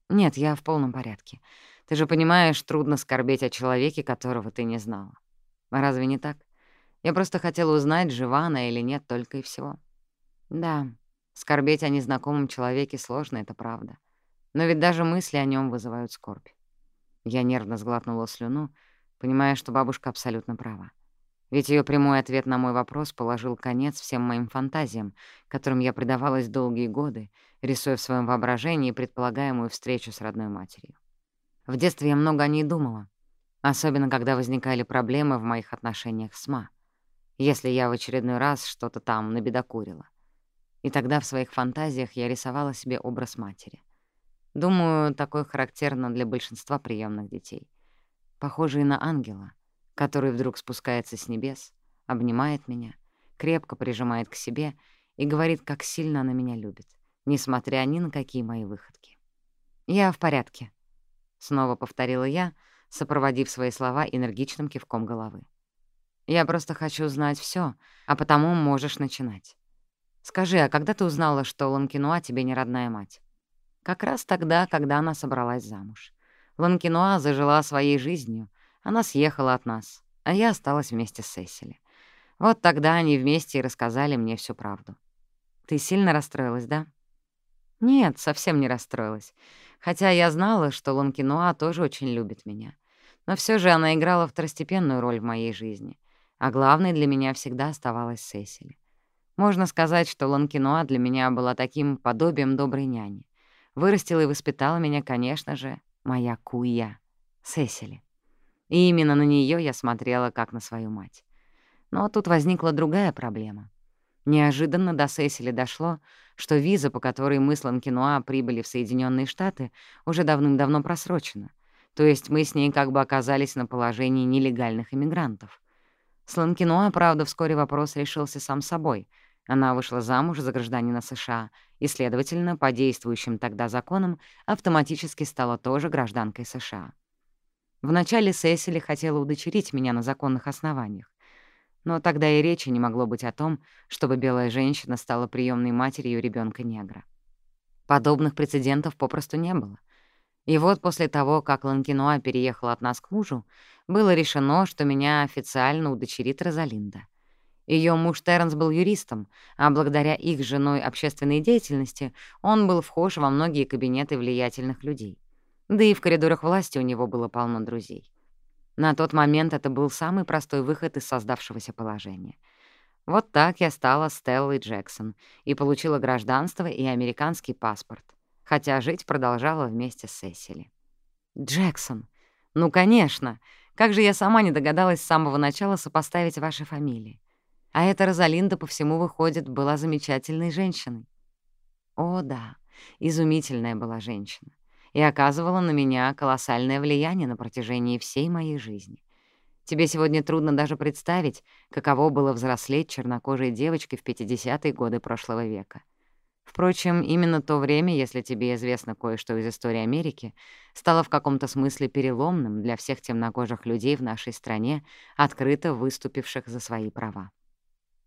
Нет, я в полном порядке. Ты же понимаешь, трудно скорбеть о человеке, которого ты не знала. Разве не так? Я просто хотела узнать, жива она или нет, только и всего. Да, скорбеть о незнакомом человеке сложно, это правда. Но ведь даже мысли о нем вызывают скорбь. Я нервно сглотнула слюну, понимая, что бабушка абсолютно права. Ведь ее прямой ответ на мой вопрос положил конец всем моим фантазиям, которым я предавалась долгие годы, рисуя в своем воображении предполагаемую встречу с родной матерью. В детстве я много о ней думала, особенно когда возникали проблемы в моих отношениях с Ма, если я в очередной раз что-то там набедокурила. И тогда в своих фантазиях я рисовала себе образ матери. Думаю, такое характерно для большинства приемных детей. Похожие на ангела, который вдруг спускается с небес, обнимает меня, крепко прижимает к себе и говорит, как сильно она меня любит, несмотря ни на какие мои выходки. «Я в порядке», — снова повторила я, сопроводив свои слова энергичным кивком головы. «Я просто хочу знать все, а потому можешь начинать. Скажи, а когда ты узнала, что Ланкинуа тебе не родная мать?» Как раз тогда, когда она собралась замуж. Ланкинуа зажила своей жизнью, она съехала от нас, а я осталась вместе с Сесили. Вот тогда они вместе и рассказали мне всю правду. Ты сильно расстроилась, да? Нет, совсем не расстроилась. Хотя я знала, что Ланкинуа тоже очень любит меня. Но все же она играла второстепенную роль в моей жизни. А главной для меня всегда оставалась Сесили. Можно сказать, что Ланкинуа для меня была таким подобием доброй няни. Вырастила и воспитала меня, конечно же, моя куя, Сесили. И именно на нее я смотрела, как на свою мать. Но тут возникла другая проблема. Неожиданно до Сесили дошло, что виза, по которой мы с Ланкинуа прибыли в Соединенные Штаты, уже давным-давно просрочена. То есть мы с ней как бы оказались на положении нелегальных иммигрантов. С Ланкинуа, правда, вскоре вопрос решился сам собой — она вышла замуж за гражданина США и, следовательно, по действующим тогда законам, автоматически стала тоже гражданкой США. Вначале Сесили хотела удочерить меня на законных основаниях, но тогда и речи не могло быть о том, чтобы белая женщина стала приемной матерью ребенка негра. Подобных прецедентов попросту не было. И вот после того, как Ланкинуа переехала от нас к мужу, было решено, что меня официально удочерит Розалинда. Ее муж Терренс был юристом, а благодаря их женой общественной деятельности он был вхож во многие кабинеты влиятельных людей. Да и в коридорах власти у него было полно друзей. На тот момент это был самый простой выход из создавшегося положения. Вот так я стала Стеллой Джексон и получила гражданство и американский паспорт, хотя жить продолжала вместе с Сесили. Джексон. Ну, конечно. Как же я сама не догадалась с самого начала сопоставить ваши фамилии. А эта Розалинда, по всему выходит, была замечательной женщиной. О, да, изумительная была женщина. И оказывала на меня колоссальное влияние на протяжении всей моей жизни. Тебе сегодня трудно даже представить, каково было взрослеть чернокожей девочкой в 50-е годы прошлого века. Впрочем, именно то время, если тебе известно кое-что из истории Америки, стало в каком-то смысле переломным для всех темнокожих людей в нашей стране, открыто выступивших за свои права.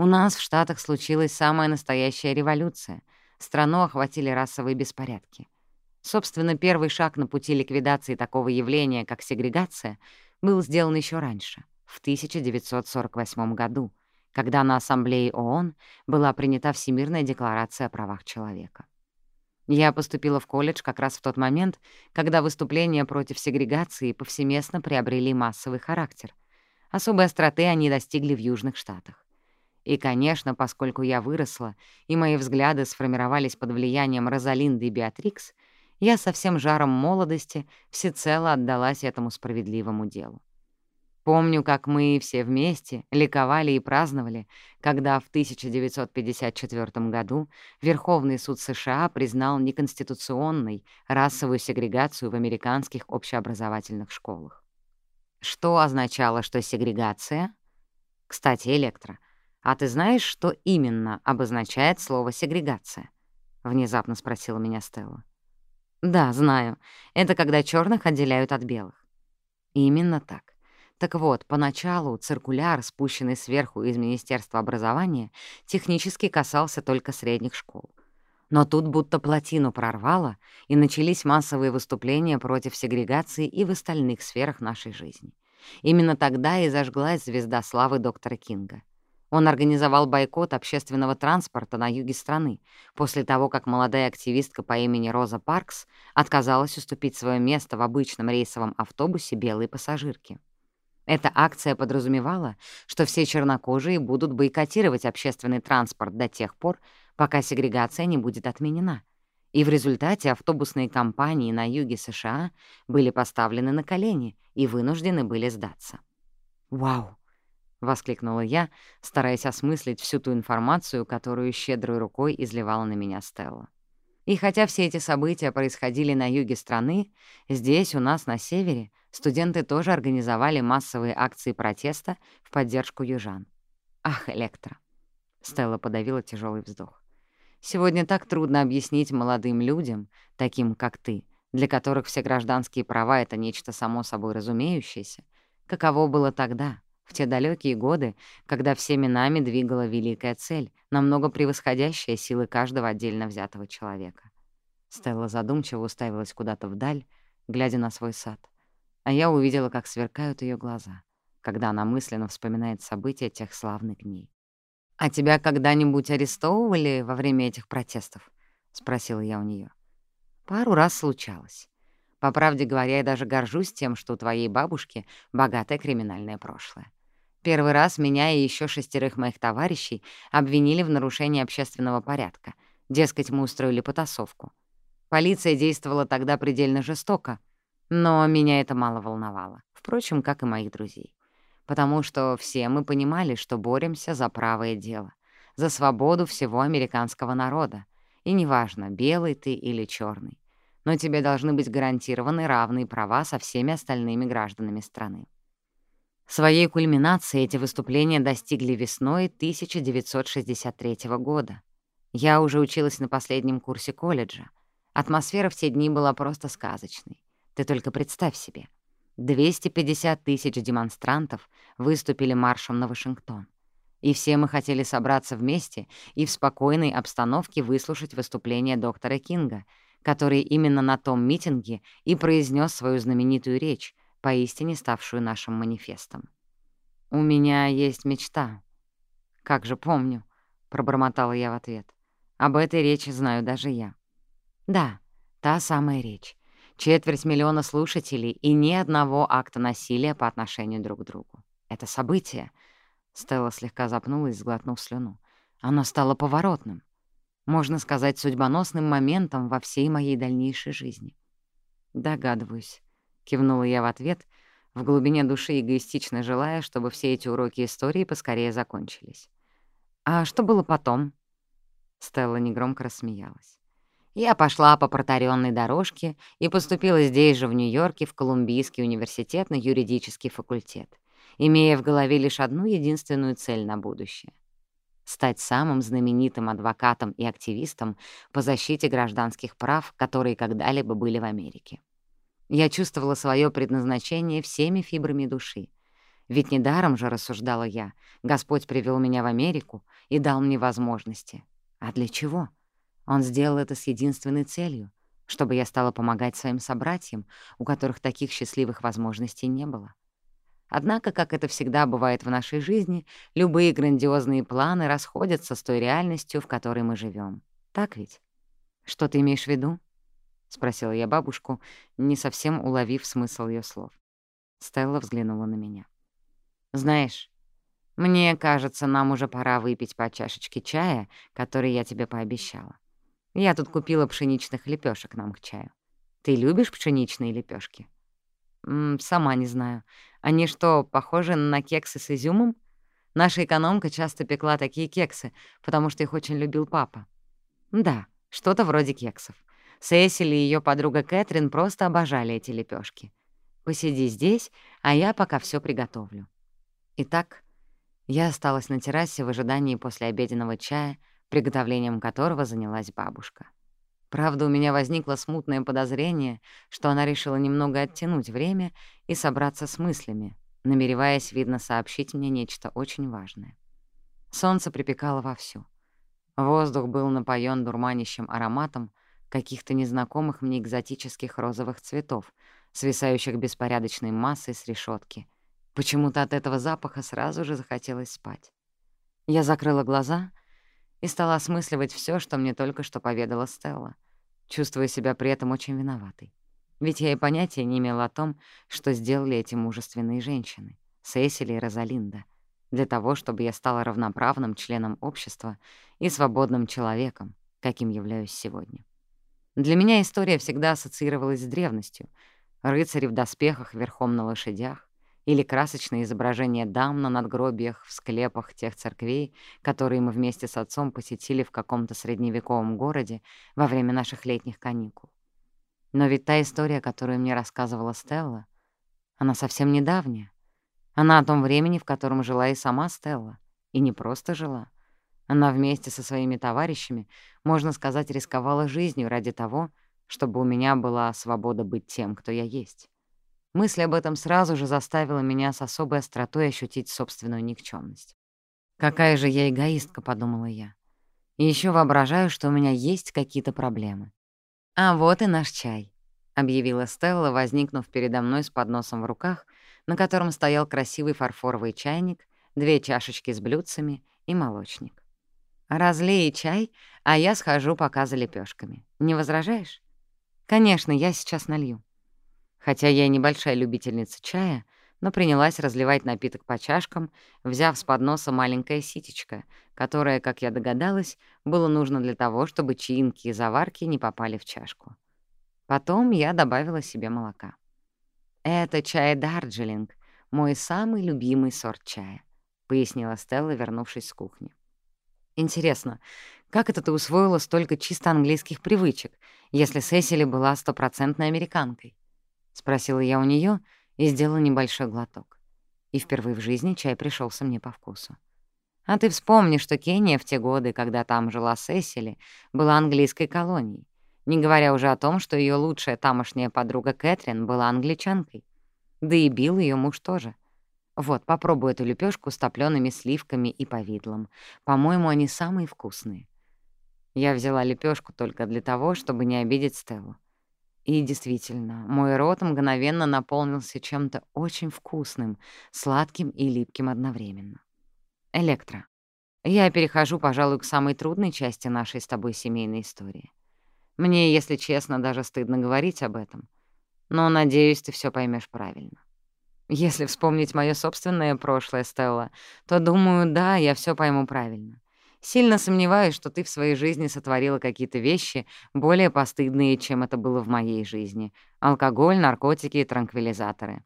«Стелла, признаюсь тебе честно, я ни черта не знаю, что там у вас было в вашей истории. Не забывай, я ведь училась в Европе, а там в школах основной упор делается на изучение своей отечественной истории». «Понятное дело. Но имя Мартина Лютера Кинга тебе о чем то говорит?» «Конечно, его-то я знаю». Так вот, в 1959 году, когда я выиграла стипендию для поступления в колледж Вассер, как и планировали Сесили и Розалинда, у нас в Штатах случилась самая настоящая революция. Страну охватили расовые беспорядки. Собственно, первый шаг на пути ликвидации такого явления, как сегрегация, был сделан еще раньше, в 1948 году, когда на Ассамблее ООН была принята Всемирная декларация о правах человека. Я поступила в колледж как раз в тот момент, когда выступления против сегрегации повсеместно приобрели массовый характер. Особой остроты они достигли в Южных Штатах. И, конечно, поскольку я выросла, и мои взгляды сформировались под влиянием Розалинды и Беатрикс, я со всем жаром молодости всецело отдалась этому справедливому делу. Помню, как мы все вместе ликовали и праздновали, когда в 1954 году Верховный суд США признал неконституционной расовую сегрегацию в американских общеобразовательных школах. Что означало, что сегрегация? Кстати, Электро, а ты знаешь, что именно обозначает слово «сегрегация»? Внезапно спросила меня Стелла. Да, знаю. Это когда черных отделяют от белых. Именно так. Так вот, поначалу циркуляр, спущенный сверху из Министерства образования, технически касался только средних школ. Но тут будто плотину прорвало, и начались массовые выступления против сегрегации и в остальных сферах нашей жизни. Именно тогда и зажглась звезда славы доктора Кинга. Он организовал бойкот общественного транспорта на юге страны, после того, как молодая активистка по имени Роза Паркс отказалась уступить свое место в обычном рейсовом автобусе белой пассажирке. Эта акция подразумевала, что все чернокожие будут бойкотировать общественный транспорт до тех пор, пока сегрегация не будет отменена. И в результате автобусные компании на юге США были поставлены на колени и вынуждены были сдаться. «Вау!» — воскликнула я, стараясь осмыслить всю ту информацию, которую щедрой рукой изливала на меня Стелла. И хотя все эти события происходили на юге страны, здесь, у нас на севере, студенты тоже организовали массовые акции протеста в поддержку южан. Ах, Электро. Стелла подавила тяжелый вздох. Сегодня так трудно объяснить молодым людям, таким как ты, для которых все гражданские права — это нечто само собой разумеющееся, каково было тогда, в те далекие годы, когда всеми нами двигала великая цель, намного превосходящая силы каждого отдельно взятого человека. Стелла задумчиво уставилась куда-то вдаль, глядя на свой сад а я увидела, как сверкают ее глаза, когда она мысленно вспоминает события тех славных дней. «А тебя когда-нибудь арестовывали во время этих протестов?» — спросила я у нее. «Пару раз случалось. По правде говоря, я даже горжусь тем, что у твоей бабушки богатое криминальное прошлое. Первый раз меня и еще шестерых моих товарищей обвинили в нарушении общественного порядка. Дескать, мы устроили потасовку. Полиция действовала тогда предельно жестоко, но меня это мало волновало. Впрочем, как и моих друзей. Потому что все мы понимали, что боремся за правое дело, за свободу всего американского народа. И неважно, белый ты или черный но тебе должны быть гарантированы равные права со всеми остальными гражданами страны. Своей кульминации эти выступления достигли весной 1963 года. Я уже училась на последнем курсе колледжа. Атмосфера в те дни была просто сказочной. Ты только представь себе. 250 тысяч демонстрантов выступили маршем на Вашингтон. И все мы хотели собраться вместе и в спокойной обстановке выслушать выступление доктора Кинга, который именно на том митинге и произнес свою знаменитую речь, поистине ставшую нашим манифестом. «У меня есть мечта». «Как же помню», — пробормотала я в ответ. «Об этой речи знаю даже я». «Да, та самая речь. Четверть миллиона слушателей и ни одного акта насилия по отношению друг к другу. Это событие. Стелла слегка запнулась, сглотнув слюну. Оно стало поворотным. Можно сказать, судьбоносным моментом во всей моей дальнейшей жизни. «Догадываюсь», — кивнула я в ответ, в глубине души эгоистично желая, чтобы все эти уроки истории поскорее закончились. «А что было потом?» Стелла негромко рассмеялась. Я пошла по протаренной дорожке и поступила здесь же, в Нью-Йорке, в Колумбийский университет на юридический факультет, имея в голове лишь одну единственную цель на будущее — стать самым знаменитым адвокатом и активистом по защите гражданских прав, которые когда-либо были в Америке. Я чувствовала свое предназначение всеми фибрами души. Ведь недаром же, рассуждала я, Господь привел меня в Америку и дал мне возможности. А для чего? — он сделал это с единственной целью — чтобы я стала помогать своим собратьям, у которых таких счастливых возможностей не было. Однако, как это всегда бывает в нашей жизни, любые грандиозные планы расходятся с той реальностью, в которой мы живем. Так ведь? Что ты имеешь в виду? — спросила я бабушку, не совсем уловив смысл ее слов. Стелла взглянула на меня. «Знаешь, мне кажется, нам уже пора выпить по чашечке чая, который я тебе пообещала. Я тут купила пшеничных лепешек нам к чаю. Ты любишь пшеничные лепешки? сама не знаю. Они что, похожи на кексы с изюмом? Наша экономка часто пекла такие кексы, потому что их очень любил папа. Да, что-то вроде кексов. Сесили и ее подруга Кэтрин просто обожали эти лепешки. Посиди здесь, а я пока все приготовлю. Итак, я осталась на террасе в ожидании послеобеденного чая — приготовлением которого занялась бабушка. Правда, у меня возникло смутное подозрение, что она решила немного оттянуть время и собраться с мыслями, намереваясь, видно, сообщить мне нечто очень важное. Солнце припекало вовсю. Воздух был напоен дурманящим ароматом каких-то незнакомых мне экзотических розовых цветов, свисающих беспорядочной массой с решетки. Почему-то от этого запаха сразу же захотелось спать. Я закрыла глаза и стала осмысливать все, что мне только что поведала Стелла, чувствуя себя при этом очень виноватой. Ведь я и понятия не имела о том, что сделали эти мужественные женщины, Сесили и Розалинда, для того, чтобы я стала равноправным членом общества и свободным человеком, каким являюсь сегодня. Для меня история всегда ассоциировалась с древностью. Рыцари в доспехах верхом на лошадях, или красочные изображения дам на надгробиях в склепах тех церквей, которые мы вместе с отцом посетили в каком-то средневековом городе во время наших летних каникул. Но ведь та история, которую мне рассказывала Стелла, она совсем недавняя. Она о том времени, в котором жила и сама Стелла. И не просто жила. Она вместе со своими товарищами, можно сказать, рисковала жизнью ради того, чтобы у меня была свобода быть тем, кто я есть. Мысль об этом сразу же заставила меня с особой остротой ощутить собственную никчемность. «Какая же я эгоистка», — подумала я. «И еще воображаю, что у меня есть какие-то проблемы». «А вот и наш чай», — объявила Стелла, возникнув передо мной с подносом в руках, на котором стоял красивый фарфоровый чайник, две чашечки с блюдцами и молочник. «Разлей чай, а я схожу пока за лепешками. Не возражаешь?» «Конечно, я сейчас налью». Хотя я небольшая любительница чая, но принялась разливать напиток по чашкам, взяв с подноса маленькое ситечко, которое, как я догадалась, было нужно для того, чтобы чаинки и заварки не попали в чашку. Потом я добавила себе молока. «Это чай Дарджилинг, мой самый любимый сорт чая», — пояснила Стелла, вернувшись с кухни. «Интересно, как это ты усвоила столько чисто английских привычек, если Сесили была стопроцентной американкой?» — спросила я у нее и сделала небольшой глоток. И впервые в жизни чай пришелся мне по вкусу. А ты вспомни, что Кения в те годы, когда там жила Сесили, была английской колонией, не говоря уже о том, что ее лучшая тамошняя подруга Кэтрин была англичанкой. Да и бил ее муж тоже. Вот, попробуй эту лепешку с топлёными сливками и повидлом. По-моему, они самые вкусные. Я взяла лепешку только для того, чтобы не обидеть Стеллу. И действительно, мой рот мгновенно наполнился чем-то очень вкусным, сладким и липким одновременно. Электро. Я перехожу, пожалуй, к самой трудной части нашей с тобой семейной истории. Мне, если честно, даже стыдно говорить об этом. Но, надеюсь, ты все поймешь правильно. Если вспомнить мое собственное прошлое, Стелла, то, думаю, да, я все пойму правильно. Сильно сомневаюсь, что ты в своей жизни сотворила какие-то вещи более постыдные, чем это было в моей жизни. Алкоголь, наркотики и транквилизаторы.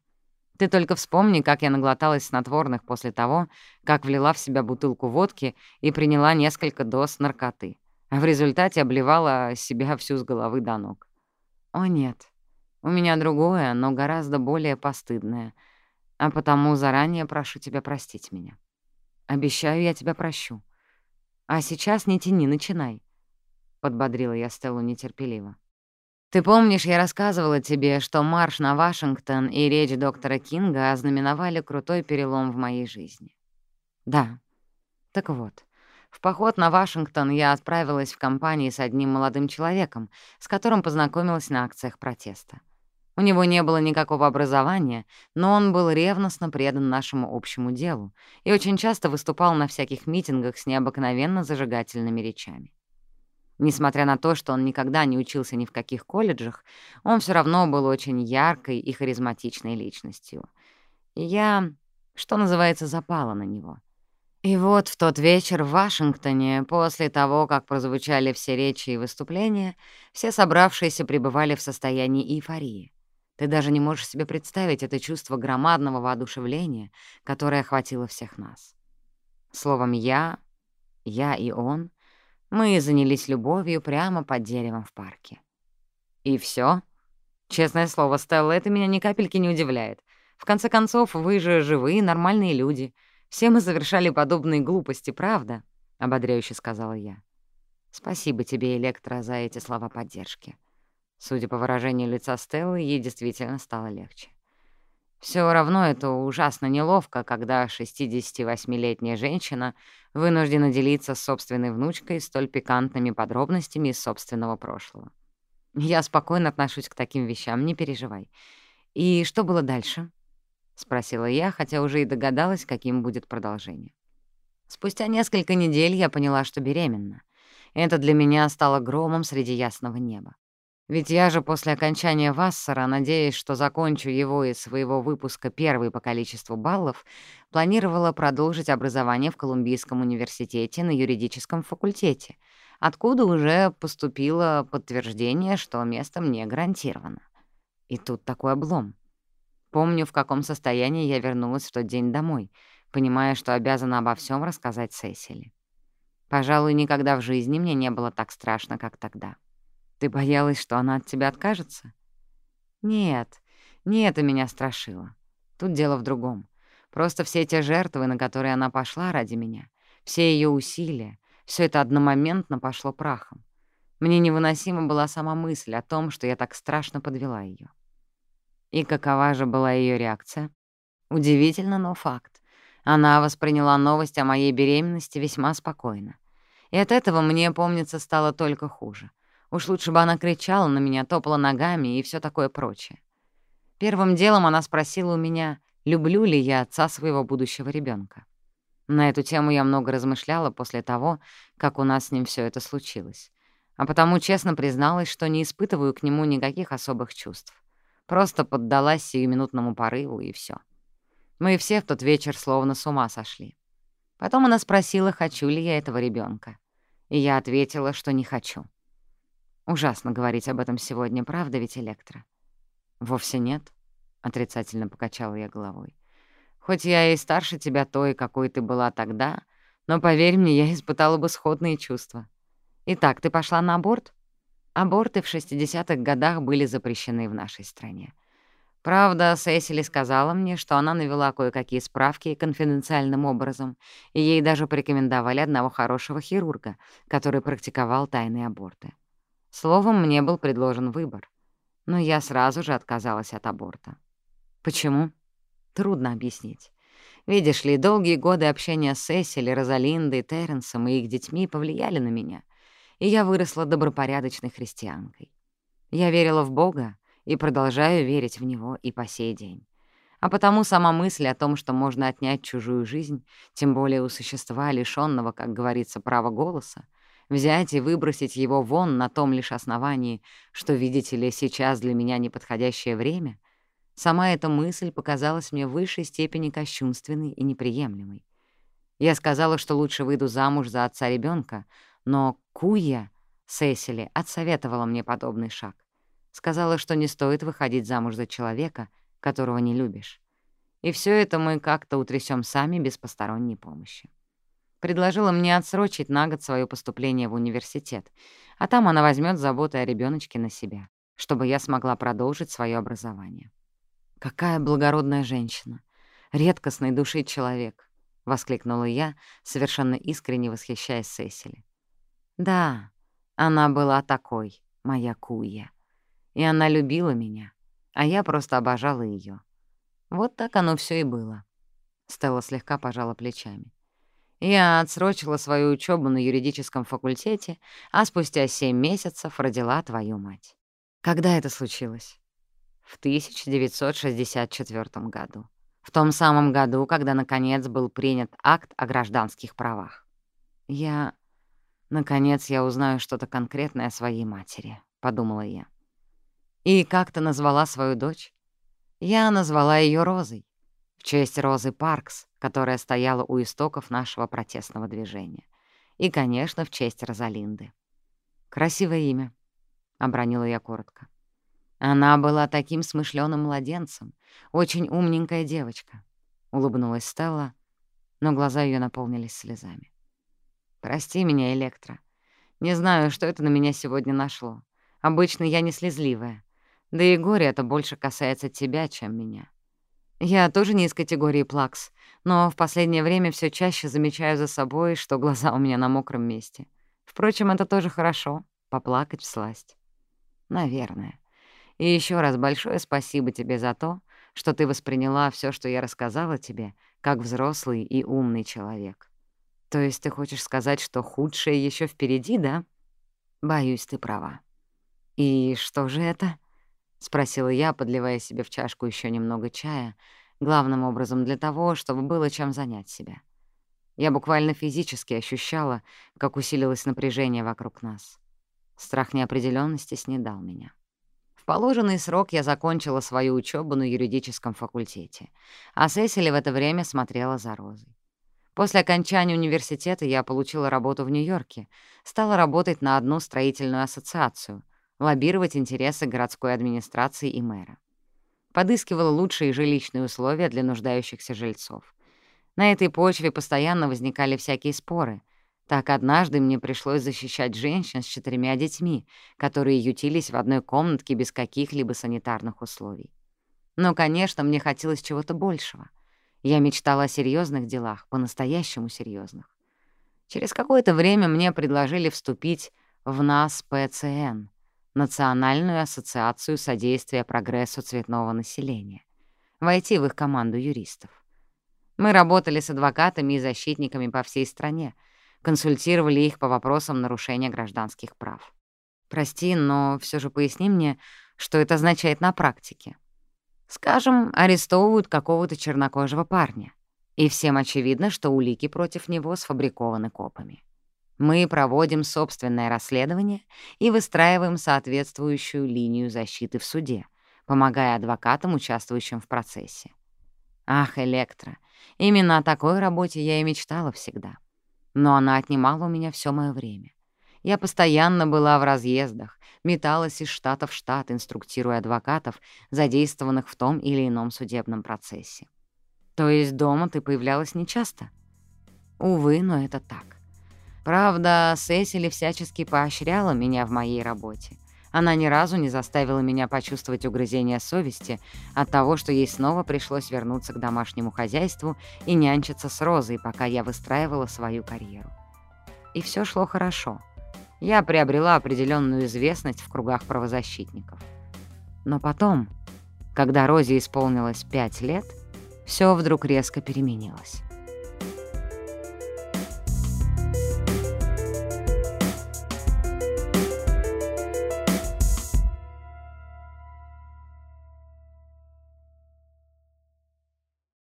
Ты только вспомни, как я наглоталась снотворных после того, как влила в себя бутылку водки и приняла несколько доз наркоты. А в результате обливала себя всю с головы до ног. О нет, у меня другое, но гораздо более постыдное. А потому заранее прошу тебя простить меня. Обещаю, я тебя прощу. А сейчас не тяни, начинай», — подбодрила я Стеллу нетерпеливо. «Ты помнишь, я рассказывала тебе, что марш на Вашингтон и речь доктора Кинга ознаменовали крутой перелом в моей жизни?» «Да. Так вот, в поход на Вашингтон я отправилась в компании с одним молодым человеком, с которым познакомилась на акциях протеста. У него не было никакого образования, но он был ревностно предан нашему общему делу и очень часто выступал на всяких митингах с необыкновенно зажигательными речами. Несмотря на то, что он никогда не учился ни в каких колледжах, он все равно был очень яркой и харизматичной личностью. И я, что называется, запала на него. И вот в тот вечер в Вашингтоне, после того, как прозвучали все речи и выступления, все собравшиеся пребывали в состоянии эйфории. Ты даже не можешь себе представить это чувство громадного воодушевления, которое охватило всех нас. Словом, я, я и он, мы занялись любовью прямо под деревом в парке. И все. Честное слово, Стелла, это меня ни капельки не удивляет. В конце концов, вы же живые, нормальные люди. Все мы совершали подобные глупости, правда? — ободряюще сказала я. Спасибо тебе, Электро, за эти слова поддержки. Судя по выражению лица Стеллы, ей действительно стало легче. Все равно это ужасно неловко, когда 68-летняя женщина вынуждена делиться с собственной внучкой столь пикантными подробностями из собственного прошлого. Я спокойно отношусь к таким вещам, не переживай. И что было дальше? — спросила я, хотя уже и догадалась, каким будет продолжение. Спустя несколько недель я поняла, что беременна. Это для меня стало громом среди ясного неба. Ведь я же после окончания Вассера, надеясь, что закончу его из своего выпуска первый по количеству баллов, планировала продолжить образование в Колумбийском университете на юридическом факультете, откуда уже поступило подтверждение, что место мне гарантировано. И тут такой облом. Помню, в каком состоянии я вернулась в тот день домой, понимая, что обязана обо всем рассказать Сесили. Пожалуй, никогда в жизни мне не было так страшно, как тогда. Ты боялась, что она от тебя откажется? Нет, не это меня страшило. Тут дело в другом. Просто все те жертвы, на которые она пошла ради меня, все ее усилия, все это одномоментно пошло прахом. Мне невыносима была сама мысль о том, что я так страшно подвела ее. И какова же была ее реакция? Удивительно, но факт. Она восприняла новость о моей беременности весьма спокойно. И от этого мне, помнится, стало только хуже. Уж лучше бы она кричала на меня, топала ногами и все такое прочее. Первым делом она спросила у меня, люблю ли я отца своего будущего ребенка. На эту тему я много размышляла после того, как у нас с ним все это случилось. А потому честно призналась, что не испытываю к нему никаких особых чувств. Просто поддалась сиюминутному порыву, и все. Мы все в тот вечер словно с ума сошли. Потом она спросила, хочу ли я этого ребенка, И я ответила, что не хочу. Ужасно говорить об этом сегодня, правда ведь, Электро? Вовсе нет, — отрицательно покачала я головой. Хоть я и старше тебя той, какой ты была тогда, но, поверь мне, я испытала бы сходные чувства. Итак, ты пошла на аборт? Аборты в 60-х годах были запрещены в нашей стране. Правда, Сесили сказала мне, что она навела кое-какие справки конфиденциальным образом, и ей даже Словом, мне был предложен выбор, но я сразу же отказалась от аборта. Почему? Трудно объяснить. Видишь ли, долгие годы общения с Эссель, Розалиндой, Терренсом и их детьми повлияли на меня, и я выросла добропорядочной христианкой. Я верила в Бога и продолжаю верить в Него и по сей день. А потому сама мысль о том, что можно отнять чужую жизнь, тем более у существа, лишенного, как говорится, права голоса, взять и выбросить его вон на том лишь основании, что, видите ли, сейчас для меня неподходящее время, сама эта мысль показалась мне в высшей степени кощунственной и неприемлемой. Я сказала, что лучше выйду замуж за отца ребенка, но Куя, Сесили, отсоветовала мне подобный шаг. Сказала, что не стоит выходить замуж за человека, которого не любишь. И все это мы как-то утрясем сами без посторонней помощи. Предложила мне отсрочить на год свое поступление в университет, а там она возьмет заботы о ребеночке на себя, чтобы я смогла продолжить свое образование. «Какая благородная женщина! Редкостной души человек!» — воскликнула я, совершенно искренне восхищаясь Сесили. «Да, она была такой, моя Куя. И она любила меня, а я просто обожала ее. Вот так оно все и было». Стелла слегка пожала плечами. Я отсрочила свою учебу на юридическом факультете, а спустя семь месяцев родила твою мать. Когда это случилось? В 1964 году. В том самом году, когда, наконец, был принят акт о гражданских правах. Я... Наконец, я узнаю что-то конкретное о своей матери, — подумала я. И как ты назвала свою дочь? Я назвала ее Розой, в честь Розы Паркс, которая стояла у истоков нашего протестного движения. И, конечно, в честь Розалинды. «Красивое имя», — обронила я коротко. «Она была таким смышленым младенцем, очень умненькая девочка», — улыбнулась Стелла, но глаза ее наполнились слезами. «Прости меня, Электро. Не знаю, что это на меня сегодня нашло. Обычно я не слезливая. Да и горе это больше касается тебя, чем меня. Я тоже не из категории плакс, но в последнее время все чаще замечаю за собой, что глаза у меня на мокром месте. Впрочем, это тоже хорошо — поплакать в сласть. Наверное. И еще раз большое спасибо тебе за то, что ты восприняла все, что я рассказала тебе, как взрослый и умный человек. То есть ты хочешь сказать, что худшее еще впереди, да? Боюсь, ты права. И что же это? — спросила я, подливая себе в чашку еще немного чая, главным образом для того, чтобы было чем занять себя. Я буквально физически ощущала, как усилилось напряжение вокруг нас. Страх неопределенности снедал меня. В положенный срок я закончила свою учебу на юридическом факультете, а Сесили в это время смотрела за Розой. После окончания университета я получила работу в Нью-Йорке, стала работать на одну строительную ассоциацию — лоббировать интересы городской администрации и мэра. Подыскивала лучшие жилищные условия для нуждающихся жильцов. На этой почве постоянно возникали всякие споры. Так однажды мне пришлось защищать женщин с четырьмя детьми, которые ютились в одной комнатке без каких-либо санитарных условий. Но, конечно, мне хотелось чего-то большего. Я мечтала о серьезных делах, по-настоящему серьезных. Через какое-то время мне предложили вступить в НАС ПЦН — Национальную ассоциацию содействия прогрессу цветного населения, войти в их команду юристов. Мы работали с адвокатами и защитниками по всей стране, консультировали их по вопросам нарушения гражданских прав. Прости, но все же поясни мне, что это означает на практике. Скажем, арестовывают какого-то чернокожего парня, и всем очевидно, что улики против него сфабрикованы копами. Мы проводим собственное расследование и выстраиваем соответствующую линию защиты в суде, помогая адвокатам, участвующим в процессе. Ах, Электра, именно о такой работе я и мечтала всегда. Но она отнимала у меня все мое время. Я постоянно была в разъездах, металась из штата в штат, инструктируя адвокатов, задействованных в том или ином судебном процессе. То есть дома ты появлялась нечасто? Увы, но это так. Правда, Сесили всячески поощряла меня в моей работе. Она ни разу не заставила меня почувствовать угрызение совести от того, что ей снова пришлось вернуться к домашнему хозяйству и нянчиться с Розой, пока я выстраивала свою карьеру. И все шло хорошо. Я приобрела определенную известность в кругах правозащитников. Но потом, когда Розе исполнилось пять лет, все вдруг резко переменилось.